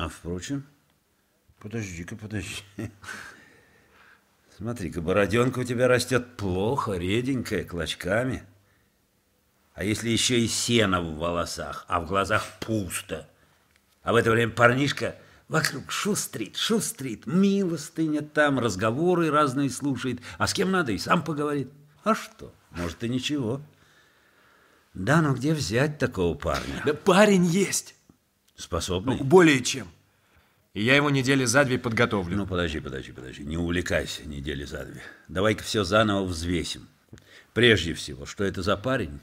А впрочем, подожди-ка, подожди. Смотри-ка, бороденка у тебя растет плохо, реденькая, клочками. А если еще и сено в волосах, а в глазах пусто? А в это время парнишка вокруг шустрит, шустрит, милостыня там, разговоры разные слушает. А с кем надо и сам поговорит. А что? Может, и ничего. Да, но где взять такого парня? Да парень есть. Способный? Ну, более чем. И я его недели за две подготовлю. Ну, подожди, подожди, подожди. Не увлекайся недели за две. Давай-ка все заново взвесим. Прежде всего, что это за парень?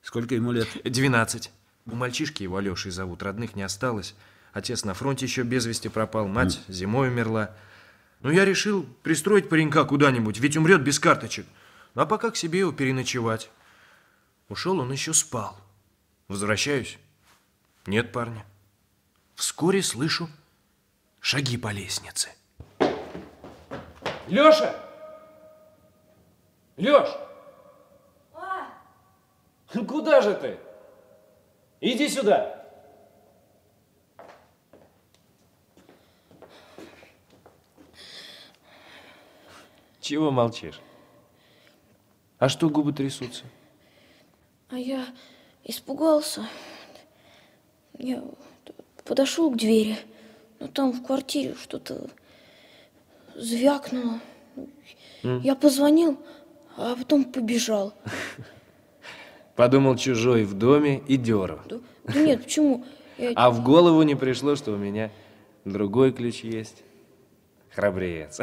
Сколько ему лет? Двенадцать. У мальчишки его Алешей зовут, родных не осталось. Отец на фронте еще без вести пропал, мать mm. зимой умерла. Но я решил пристроить паренька куда-нибудь, ведь умрет без карточек. Ну, а пока к себе его переночевать. Ушел он еще спал. Возвращаюсь. Нет парня. Вскоре слышу шаги по лестнице. Леша! Леш! А? Куда же ты? Иди сюда. Чего молчишь? А что губы трясутся? А я испугался. Я подошел к двери, но там в квартире что-то звякнуло. Mm. Я позвонил, а потом побежал. Подумал чужой в доме и деру. Да, да нет, почему? Я... А в голову не пришло, что у меня другой ключ есть. Храбрец.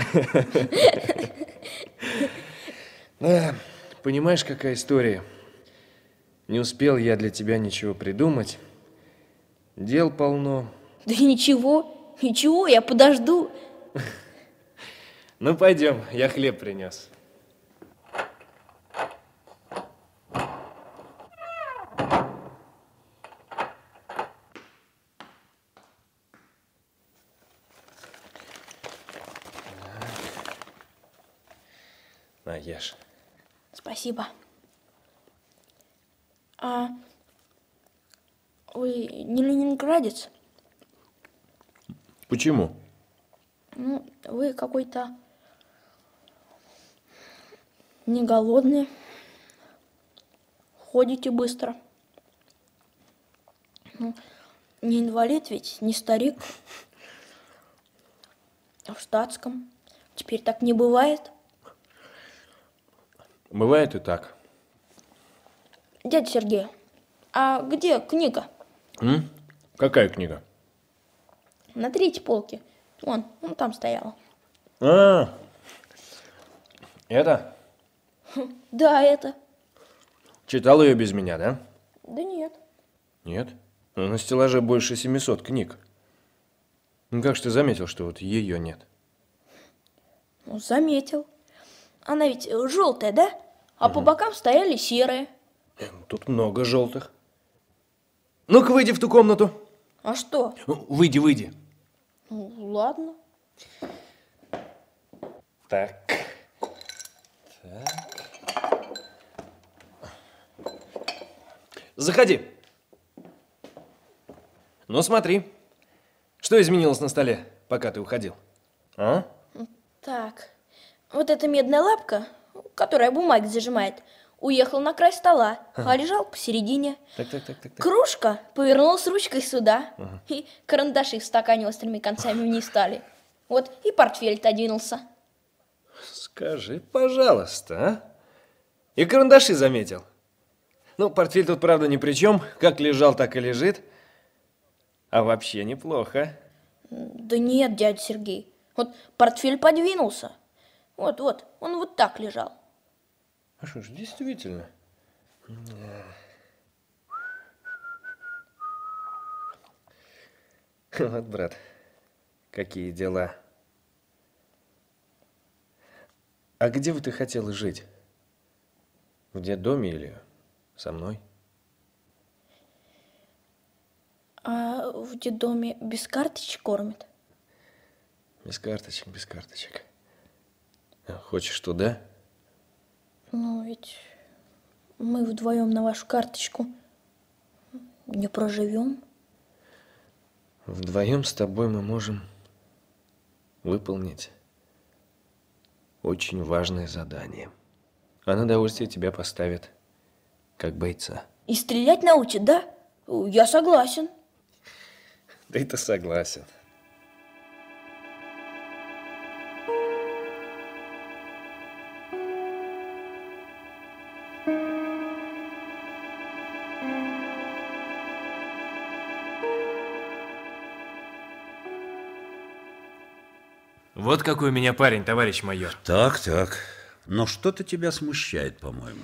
Да, понимаешь, какая история? Не успел я для тебя ничего придумать. Дел полно. Да ничего, ничего, я подожду. Ну, пойдем, я хлеб принес. На, ешь. Спасибо. А вы не ленинградец? Почему? Ну, вы какой-то не голодный, ходите быстро. Ну, не инвалид ведь, не старик. А в штатском. Теперь так не бывает. Бывает и так. Дядя Сергей, а где книга? М? Какая книга? На третьей полке. Вон, вон там стояла. А, это? Да, это. Читал ее без меня, да? Да нет. Нет? Но на стеллаже больше 700 книг. Ну как же ты заметил, что вот ее нет? Ну, заметил. Она ведь желтая, да? А угу. по бокам стояли серые. Э, тут много желтых. Ну-ка, выйди в ту комнату. А что? Выйди, выйди. Ну, ладно. Так. Так. Заходи. Ну, смотри. Что изменилось на столе, пока ты уходил? А? Так. Вот эта медная лапка, которая бумаги зажимает, уехал на край стола, а лежал посередине. Так, так, так, так, так. Кружка повернулась ручкой сюда, ага. и карандаши в стакане острыми концами вниз стали. Вот и портфель-то двинулся. Скажи, пожалуйста, а? И карандаши заметил? Ну, портфель тут, правда, ни при чем. Как лежал, так и лежит. А вообще неплохо. Да нет, дядя Сергей. Вот портфель подвинулся. Вот, вот, он вот так лежал. А что ж, действительно. Вот, брат, какие дела. А где бы ты хотел жить? В детдоме или со мной? А в детдоме без карточек кормят? Без карточек, без карточек. Хочешь туда? Ну, ведь мы вдвоем на вашу карточку не проживем. Вдвоем с тобой мы можем выполнить очень важное задание. А на удовольствие тебя поставят как бойца. И стрелять научат, да? Я согласен. Да это согласен. Вот какой у меня парень, товарищ майор. Так, так. Но что-то тебя смущает, по-моему.